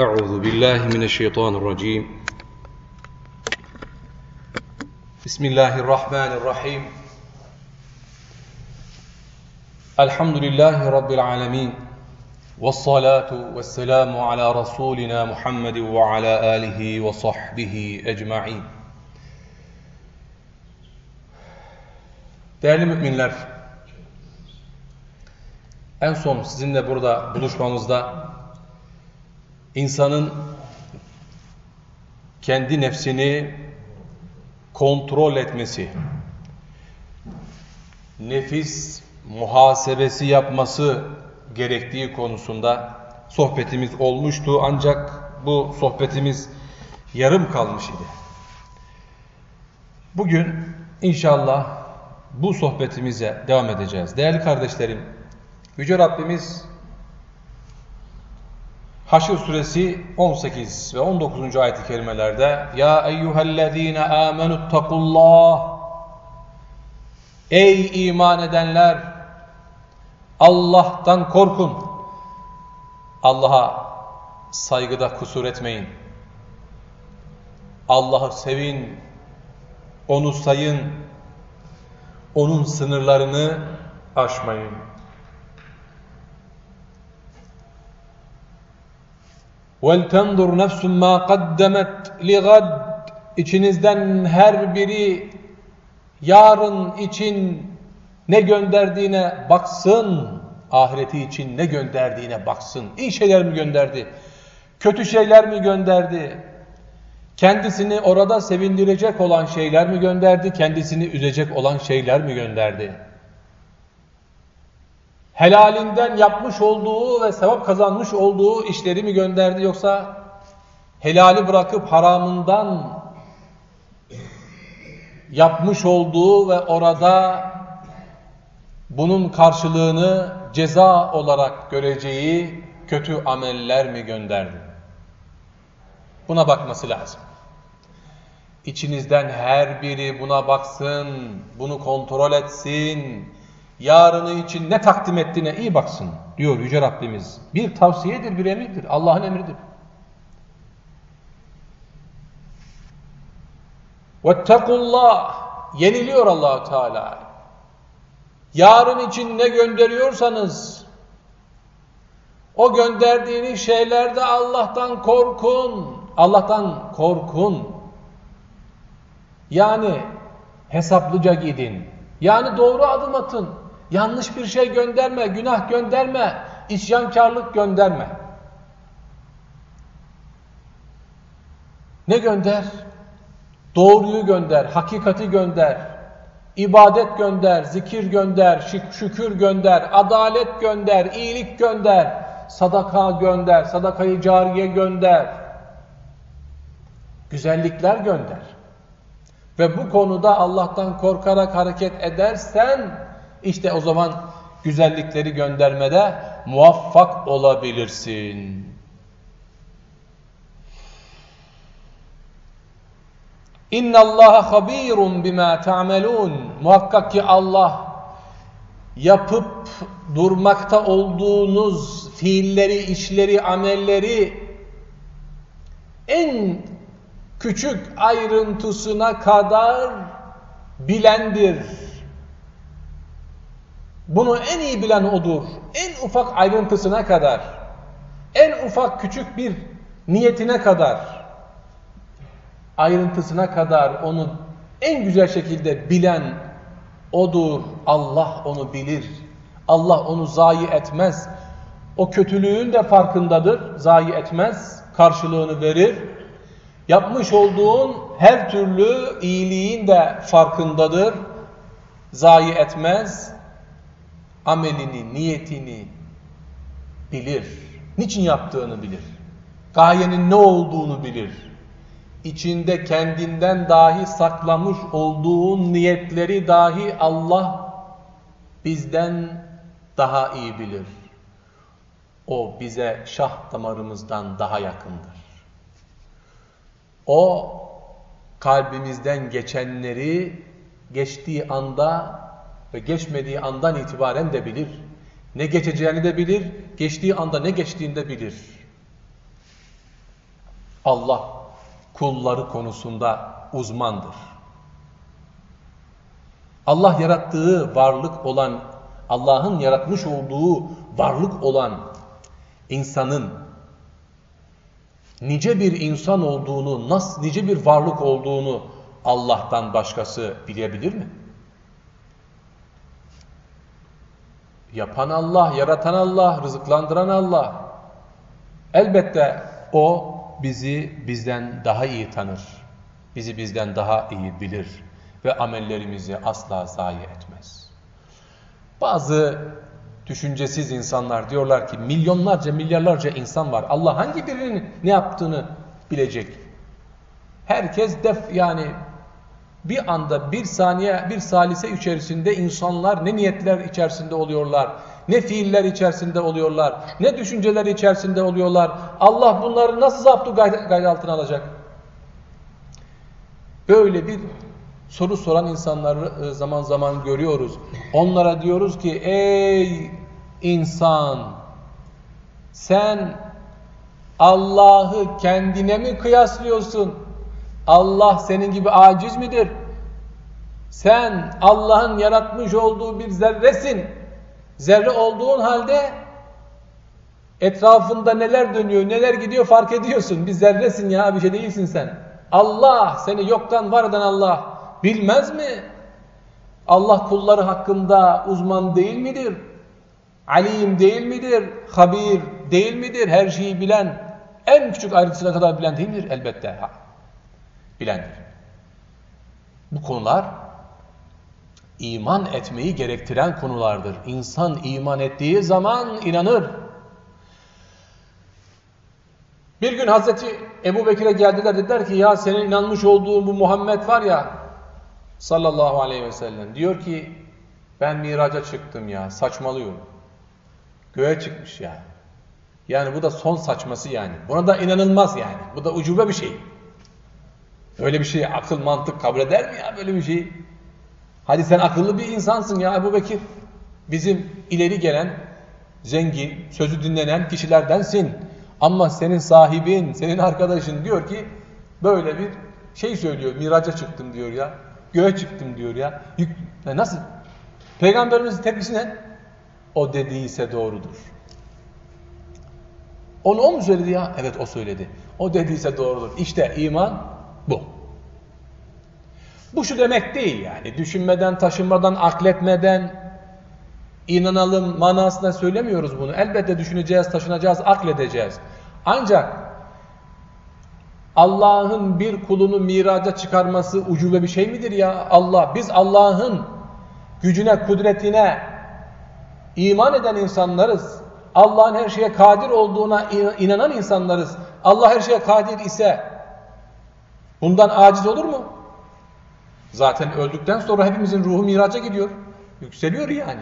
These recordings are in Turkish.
أعوذ بالله من الشيطان الرجيم بسم الله الرحمن الرحيم الحمد لله رب العالمين والصلاة والسلام على رسولنا محمد وعلى آله وصحبه أجمعين Değerli müminler, en son sizinle burada buluşmamızda insanın kendi nefsini kontrol etmesi, nefis muhasebesi yapması gerektiği konusunda sohbetimiz olmuştu ancak bu sohbetimiz yarım kalmış idi. Bugün inşallah bu sohbetimize devam edeceğiz. Değerli kardeşlerim, Yüce Rabbimiz Haşr suresi 18 ve 19. ayet-i kerimelerde Ya eyyühellezine amenuttakullah Ey iman edenler Allah'tan korkun. Allah'a saygıda kusur etmeyin. Allah'ı sevin. Onu sayın. Onun sınırlarını aşmayın. وَلْتَنْظُرْ نَفْسٌ مَا قَدَّمَتْ لِغَدْ İçinizden her biri yarın için ne gönderdiğine baksın. Ahireti için ne gönderdiğine baksın. İyi şeyler mi gönderdi? Kötü şeyler mi gönderdi? Kendisini orada sevindirecek olan şeyler mi gönderdi? Kendisini üzecek olan şeyler mi gönderdi? Helalinden yapmış olduğu ve sevap kazanmış olduğu işleri mi gönderdi yoksa helali bırakıp haramından yapmış olduğu ve orada bunun karşılığını ceza olarak göreceği kötü ameller mi gönderdi? Buna bakması lazım. İçinizden her biri buna baksın, bunu kontrol etsin, yarını için ne takdim ettiğine iyi baksın diyor Yüce Rabbimiz. Bir tavsiyedir, bir emirdir. Allah'ın emridir. Vettekullah yeniliyor allah Teala. Yarın için ne gönderiyorsanız o gönderdiğiniz şeylerde Allah'tan korkun. Allah'tan korkun. Yani hesaplıca gidin. Yani doğru adım atın. Yanlış bir şey gönderme, günah gönderme, isyankarlık gönderme. Ne gönder? Doğruyu gönder, hakikati gönder, ibadet gönder, zikir gönder, şükür gönder, adalet gönder, iyilik gönder, sadaka gönder, sadakayı cariye gönder, güzellikler gönder. Ve bu konuda Allah'tan korkarak hareket edersen, işte o zaman güzellikleri göndermede muvaffak olabilirsin. İnna Allah habirun bima ta'melun. Muhakkak ki Allah yapıp durmakta olduğunuz fiilleri, işleri, amelleri en küçük ayrıntısına kadar bilendir. Bunu en iyi bilen odur. En ufak ayrıntısına kadar, en ufak küçük bir niyetine kadar, ayrıntısına kadar onu en güzel şekilde bilen odur. Allah onu bilir. Allah onu zayi etmez. O kötülüğün de farkındadır. Zayi etmez. Karşılığını verir. Yapmış olduğun her türlü iyiliğin de farkındadır. Zayi etmez amelini, niyetini bilir. Niçin yaptığını bilir. Gayenin ne olduğunu bilir. İçinde kendinden dahi saklamış olduğun niyetleri dahi Allah bizden daha iyi bilir. O bize şah damarımızdan daha yakındır. O kalbimizden geçenleri geçtiği anda ve geçmediği andan itibaren de bilir. Ne geçeceğini de bilir, geçtiği anda ne geçtiğini de bilir. Allah kulları konusunda uzmandır. Allah yarattığı varlık olan, Allah'ın yaratmış olduğu varlık olan insanın nice bir insan olduğunu, nasıl nice bir varlık olduğunu Allah'tan başkası bilebilir mi? Yapan Allah, yaratan Allah, rızıklandıran Allah. Elbette O bizi bizden daha iyi tanır. Bizi bizden daha iyi bilir ve amellerimizi asla zayi etmez. Bazı düşüncesiz insanlar diyorlar ki milyonlarca milyarlarca insan var. Allah hangi birinin ne yaptığını bilecek. Herkes def yani bir anda bir saniye bir salise içerisinde insanlar ne niyetler içerisinde oluyorlar. Ne fiiller içerisinde oluyorlar. Ne düşünceler içerisinde oluyorlar. Allah bunları nasıl zaptu gayret altına alacak? Böyle bir soru soran insanları e, zaman zaman görüyoruz. Onlara diyoruz ki ey insan sen Allah'ı kendine mi kıyaslıyorsun? Allah senin gibi aciz midir? Sen Allah'ın yaratmış olduğu bir zerresin. Zerre olduğun halde etrafında neler dönüyor, neler gidiyor fark ediyorsun. Bir zerresin ya, bir şey değilsin sen. Allah, seni yoktan var eden Allah. Bilmez mi? Allah kulları hakkında uzman değil midir? Alim değil midir? Habir değil midir? Her şeyi bilen, en küçük ayrıntısına kadar bilen değil midir? Elbette bilendir. Bu konular iman etmeyi gerektiren konulardır. İnsan iman ettiği zaman inanır. Bir gün Hazreti Ebu Bekir'e geldiler dediler ki ya senin inanmış olduğun bu Muhammed var ya sallallahu aleyhi ve sellem diyor ki ben miraca çıktım ya saçmalıyorum. Göğe çıkmış ya. Yani bu da son saçması yani. Buna da inanılmaz yani. Bu da ucube bir şey. Öyle bir şey akıl mantık kabul eder mi ya böyle bir şey? Hadi sen akıllı bir insansın ya Ebu Bekir. Bizim ileri gelen, zengin, sözü dinlenen kişilerdensin. Ama senin sahibin, senin arkadaşın diyor ki böyle bir şey söylüyor. Miraca çıktım diyor ya. Göğe çıktım diyor ya. Yük, nasıl? Peygamberimizin tepkisi ne? O dediyse doğrudur. Onu o mu söyledi ya? Evet o söyledi. O dediyse doğrudur. İşte iman bu. Şu demek değil yani. Düşünmeden, taşınmadan, akletmeden inanalım manasında söylemiyoruz bunu. Elbette düşüneceğiz, taşınacağız, akledeceğiz. Ancak Allah'ın bir kulunu miraca çıkarması ucube bir şey midir ya? Allah, biz Allah'ın gücüne, kudretine iman eden insanlarız. Allah'ın her şeye kadir olduğuna inanan insanlarız. Allah her şeye kadir ise bundan aciz olur mu? Zaten öldükten sonra hepimizin ruhu miraca gidiyor. Yükseliyor yani.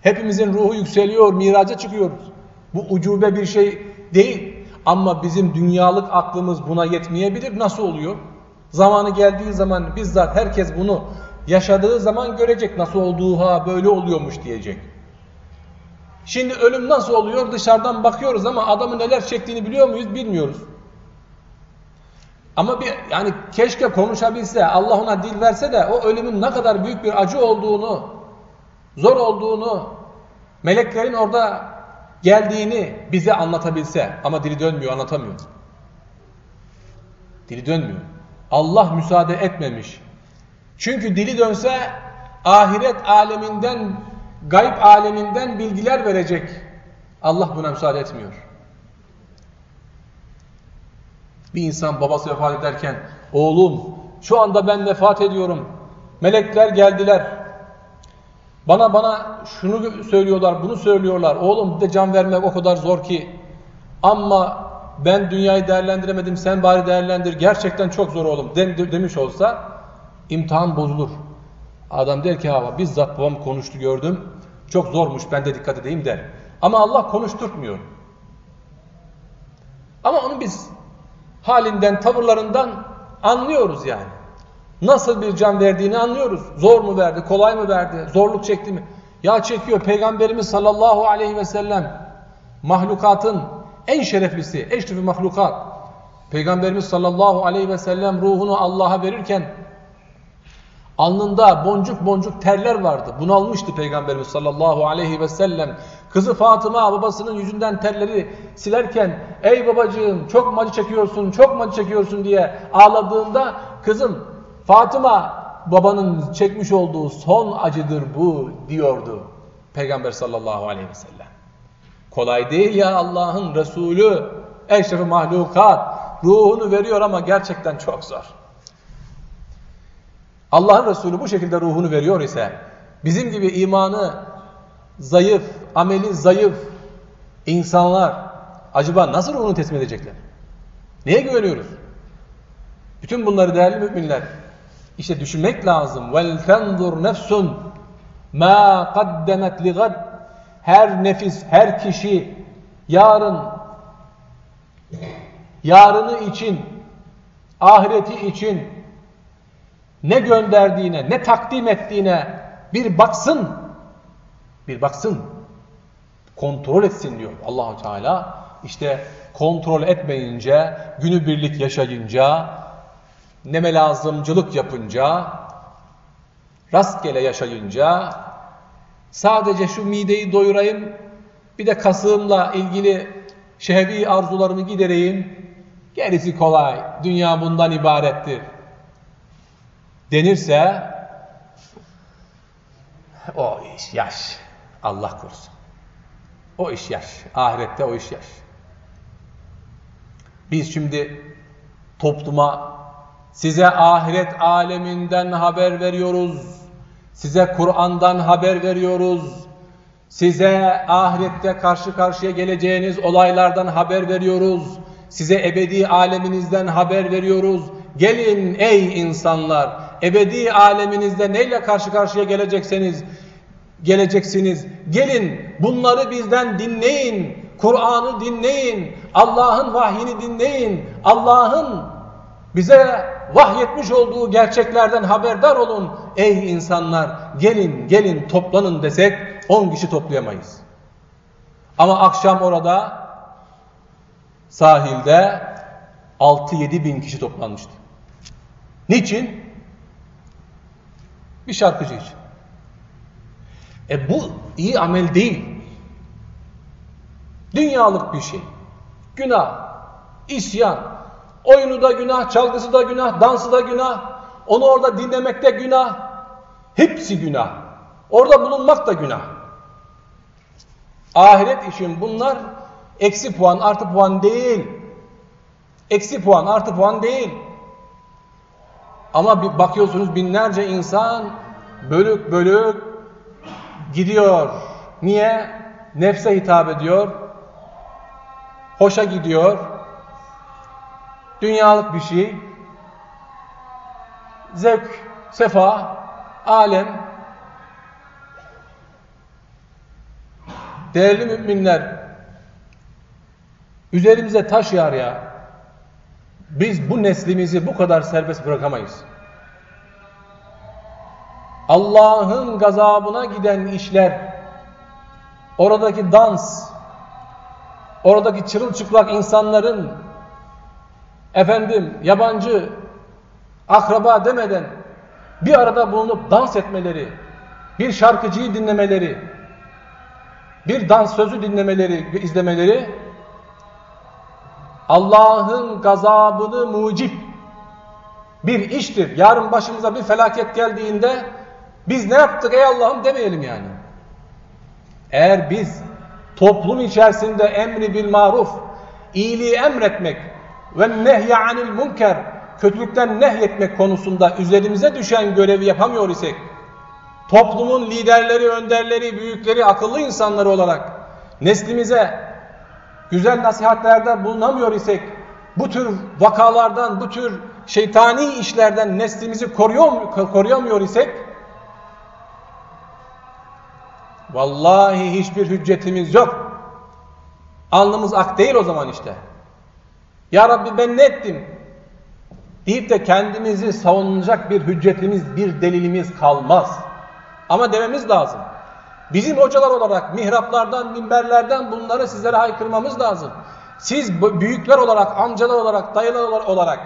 Hepimizin ruhu yükseliyor, miraca çıkıyoruz. Bu ucube bir şey değil. Ama bizim dünyalık aklımız buna yetmeyebilir. Nasıl oluyor? Zamanı geldiği zaman bizzat herkes bunu yaşadığı zaman görecek. Nasıl olduğu ha böyle oluyormuş diyecek. Şimdi ölüm nasıl oluyor? Dışarıdan bakıyoruz ama adamın neler çektiğini biliyor muyuz? Bilmiyoruz. Ama bir yani keşke konuşabilse, Allah ona dil verse de o ölümün ne kadar büyük bir acı olduğunu, zor olduğunu, meleklerin orada geldiğini bize anlatabilse ama dili dönmüyor, anlatamıyor. Dili dönmüyor. Allah müsaade etmemiş. Çünkü dili dönse ahiret aleminden, gayb aleminden bilgiler verecek. Allah buna müsaade etmiyor. Bir insan babası vefat ederken oğlum şu anda ben vefat ediyorum. Melekler geldiler. Bana bana şunu söylüyorlar, bunu söylüyorlar. Oğlum bir de can vermek o kadar zor ki. Ama ben dünyayı değerlendiremedim, sen bari değerlendir. Gerçekten çok zor oğlum demiş olsa imtihan bozulur. Adam der ki hava bizzat babam konuştu gördüm. Çok zormuş ben de dikkat edeyim der. Ama Allah konuşturtmuyor. Ama onu biz halinden, tavırlarından anlıyoruz yani. Nasıl bir can verdiğini anlıyoruz. Zor mu verdi, kolay mı verdi, zorluk çekti mi? Ya çekiyor Peygamberimiz sallallahu aleyhi ve sellem mahlukatın en şereflisi, eşrefi mahlukat. Peygamberimiz sallallahu aleyhi ve sellem ruhunu Allah'a verirken alnında boncuk boncuk terler vardı. Bunalmıştı Peygamberimiz sallallahu aleyhi ve sellem. Kızı Fatıma babasının yüzünden terleri silerken ey babacığım çok mu acı çekiyorsun çok mu acı çekiyorsun diye ağladığında kızım Fatıma babanın çekmiş olduğu son acıdır bu diyordu Peygamber sallallahu aleyhi ve sellem. Kolay değil ya Allah'ın Resulü eşref mahlukat ruhunu veriyor ama gerçekten çok zor. Allah'ın Resulü bu şekilde ruhunu veriyor ise bizim gibi imanı zayıf, ameli zayıf insanlar acaba nasıl ruhunu teslim edecekler? Neye güveniyoruz? Bütün bunları değerli müminler işte düşünmek lazım. Vel fenzur nefsun ma qaddemet ligad her nefis, her kişi yarın yarını için ahireti için ne gönderdiğine, ne takdim ettiğine bir baksın. Bir baksın. Kontrol etsin diyor Allahu Teala. İşte kontrol etmeyince, günü birlik yaşayınca, neme lazımcılık yapınca, rastgele yaşayınca, sadece şu mideyi doyurayım, bir de kasığımla ilgili şehvi arzularımı gidereyim, gerisi kolay, dünya bundan ibarettir denirse o iş yaş. Allah korusun. O iş yaş. Ahirette o iş yaş. Biz şimdi topluma size ahiret aleminden haber veriyoruz. Size Kur'an'dan haber veriyoruz. Size ahirette karşı karşıya geleceğiniz olaylardan haber veriyoruz. Size ebedi aleminizden haber veriyoruz. Gelin ey insanlar, ebedi aleminizde neyle karşı karşıya gelecekseniz, geleceksiniz. Gelin bunları bizden dinleyin. Kur'an'ı dinleyin. Allah'ın vahyini dinleyin. Allah'ın bize vahyetmiş olduğu gerçeklerden haberdar olun. Ey insanlar gelin gelin toplanın desek 10 kişi toplayamayız. Ama akşam orada sahilde 6-7 bin kişi toplanmıştı. Niçin? Bir şarkıcı için. E bu iyi amel değil. Dünyalık bir şey. Günah, isyan, oyunu da günah, çalgısı da günah, dansı da günah, onu orada dinlemek de günah. Hepsi günah. Orada bulunmak da günah. Ahiret için bunlar eksi puan, artı puan değil. Eksi puan, artı puan değil. Ama bir bakıyorsunuz binlerce insan bölük bölük gidiyor. Niye? Nefse hitap ediyor. Hoşa gidiyor. Dünyalık bir şey. Zevk, sefa, alem. Değerli müminler, üzerimize taş yağar ya. Biz bu neslimizi bu kadar serbest bırakamayız. Allah'ın gazabına giden işler, oradaki dans, oradaki çırılçıplak insanların efendim yabancı akraba demeden bir arada bulunup dans etmeleri, bir şarkıcıyı dinlemeleri, bir dans sözü dinlemeleri, izlemeleri Allah'ın gazabını mucip bir iştir. Yarın başımıza bir felaket geldiğinde biz ne yaptık ey Allah'ım demeyelim yani. Eğer biz toplum içerisinde emri bil maruf, iyiliği emretmek ve nehye anil münker, kötülükten nehyetmek konusunda üzerimize düşen görevi yapamıyor isek, toplumun liderleri, önderleri, büyükleri, akıllı insanları olarak neslimize güzel nasihatlerde bulunamıyor isek, bu tür vakalardan, bu tür şeytani işlerden neslimizi koruyor, koruyamıyor isek, vallahi hiçbir hüccetimiz yok. Alnımız ak değil o zaman işte. Ya Rabbi ben ne ettim? Deyip de kendimizi savunacak bir hüccetimiz, bir delilimiz kalmaz. Ama dememiz lazım. Bizim hocalar olarak mihraplardan, minberlerden bunları sizlere haykırmamız lazım. siz büyükler olarak, amcalar olarak, dayılar olarak,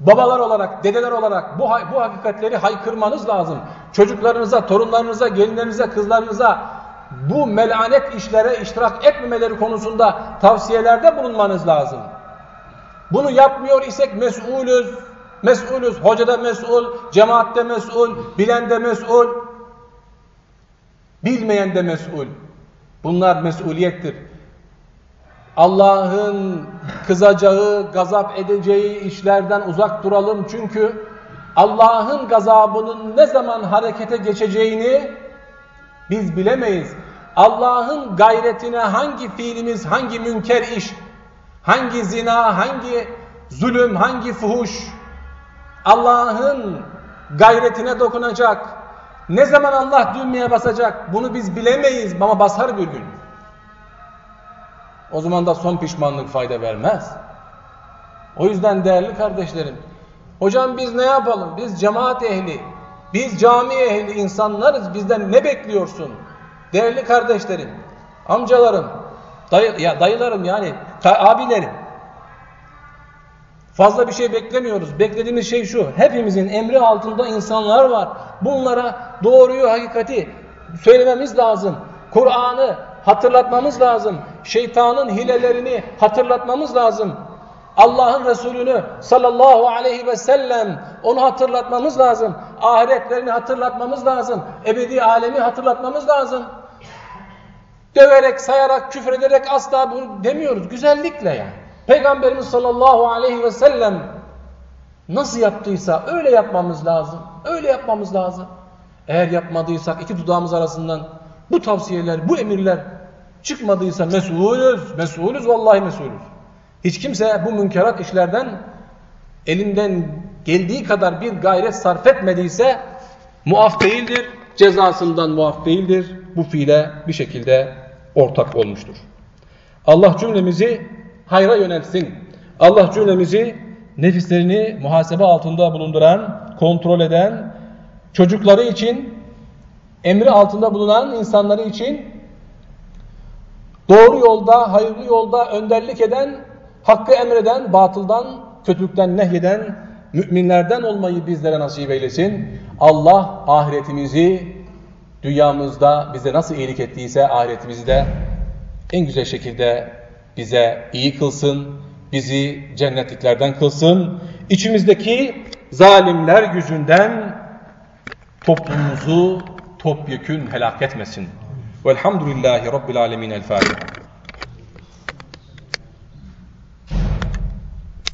babalar olarak, dedeler olarak bu, bu hakikatleri haykırmanız lazım. Çocuklarınıza, torunlarınıza, gelinlerinize, kızlarınıza bu melanet işlere iştirak etmemeleri konusunda tavsiyelerde bulunmanız lazım. Bunu yapmıyor isek mesulüz. Mesulüz. Hoca da mesul, cemaatte mesul, bilen de mesul, bilmeyen de mesul. Bunlar mesuliyettir. Allah'ın kızacağı, gazap edeceği işlerden uzak duralım. Çünkü Allah'ın gazabının ne zaman harekete geçeceğini biz bilemeyiz. Allah'ın gayretine hangi fiilimiz, hangi münker iş, hangi zina, hangi zulüm, hangi fuhuş Allah'ın gayretine dokunacak. Ne zaman Allah düğmeye basacak bunu biz bilemeyiz ama basar bir gün. O zaman da son pişmanlık fayda vermez. O yüzden değerli kardeşlerim, hocam biz ne yapalım? Biz cemaat ehli, biz cami ehli insanlarız. Bizden ne bekliyorsun? Değerli kardeşlerim, amcalarım, dayı, ya dayılarım yani abilerim. Fazla bir şey beklemiyoruz. Beklediğimiz şey şu. Hepimizin emri altında insanlar var. Bunlara doğruyu, hakikati söylememiz lazım. Kur'an'ı hatırlatmamız lazım. Şeytanın hilelerini hatırlatmamız lazım. Allah'ın Resulünü sallallahu aleyhi ve sellem onu hatırlatmamız lazım. Ahiretlerini hatırlatmamız lazım. Ebedi alemi hatırlatmamız lazım. Döverek, sayarak, küfür ederek asla bunu demiyoruz. Güzellikle yani. Peygamberimiz sallallahu aleyhi ve sellem nasıl yaptıysa öyle yapmamız lazım. Öyle yapmamız lazım. Eğer yapmadıysak iki dudağımız arasından bu tavsiyeler, bu emirler çıkmadıysa mesulüz. Mesulüz vallahi mesulüz. Hiç kimse bu münkerat işlerden elinden geldiği kadar bir gayret sarf etmediyse muaf değildir, cezasından muaf değildir. Bu fiile bir şekilde ortak olmuştur. Allah cümlemizi hayra yöneltsin. Allah cümlemizi nefislerini muhasebe altında bulunduran, kontrol eden, çocukları için emri altında bulunan insanları için doğru yolda, hayırlı yolda önderlik eden hakkı emreden, batıldan, kötülükten nehyeden müminlerden olmayı bizlere nasip eylesin. Allah ahiretimizi dünyamızda bize nasıl iyilik ettiyse ahiretimizde en güzel şekilde bize iyi kılsın, bizi cennetliklerden kılsın, içimizdeki zalimler yüzünden toplumumuzu topyekün helak etmesin. Velhamdülillahi Rabbil Alemin. El Fatiha.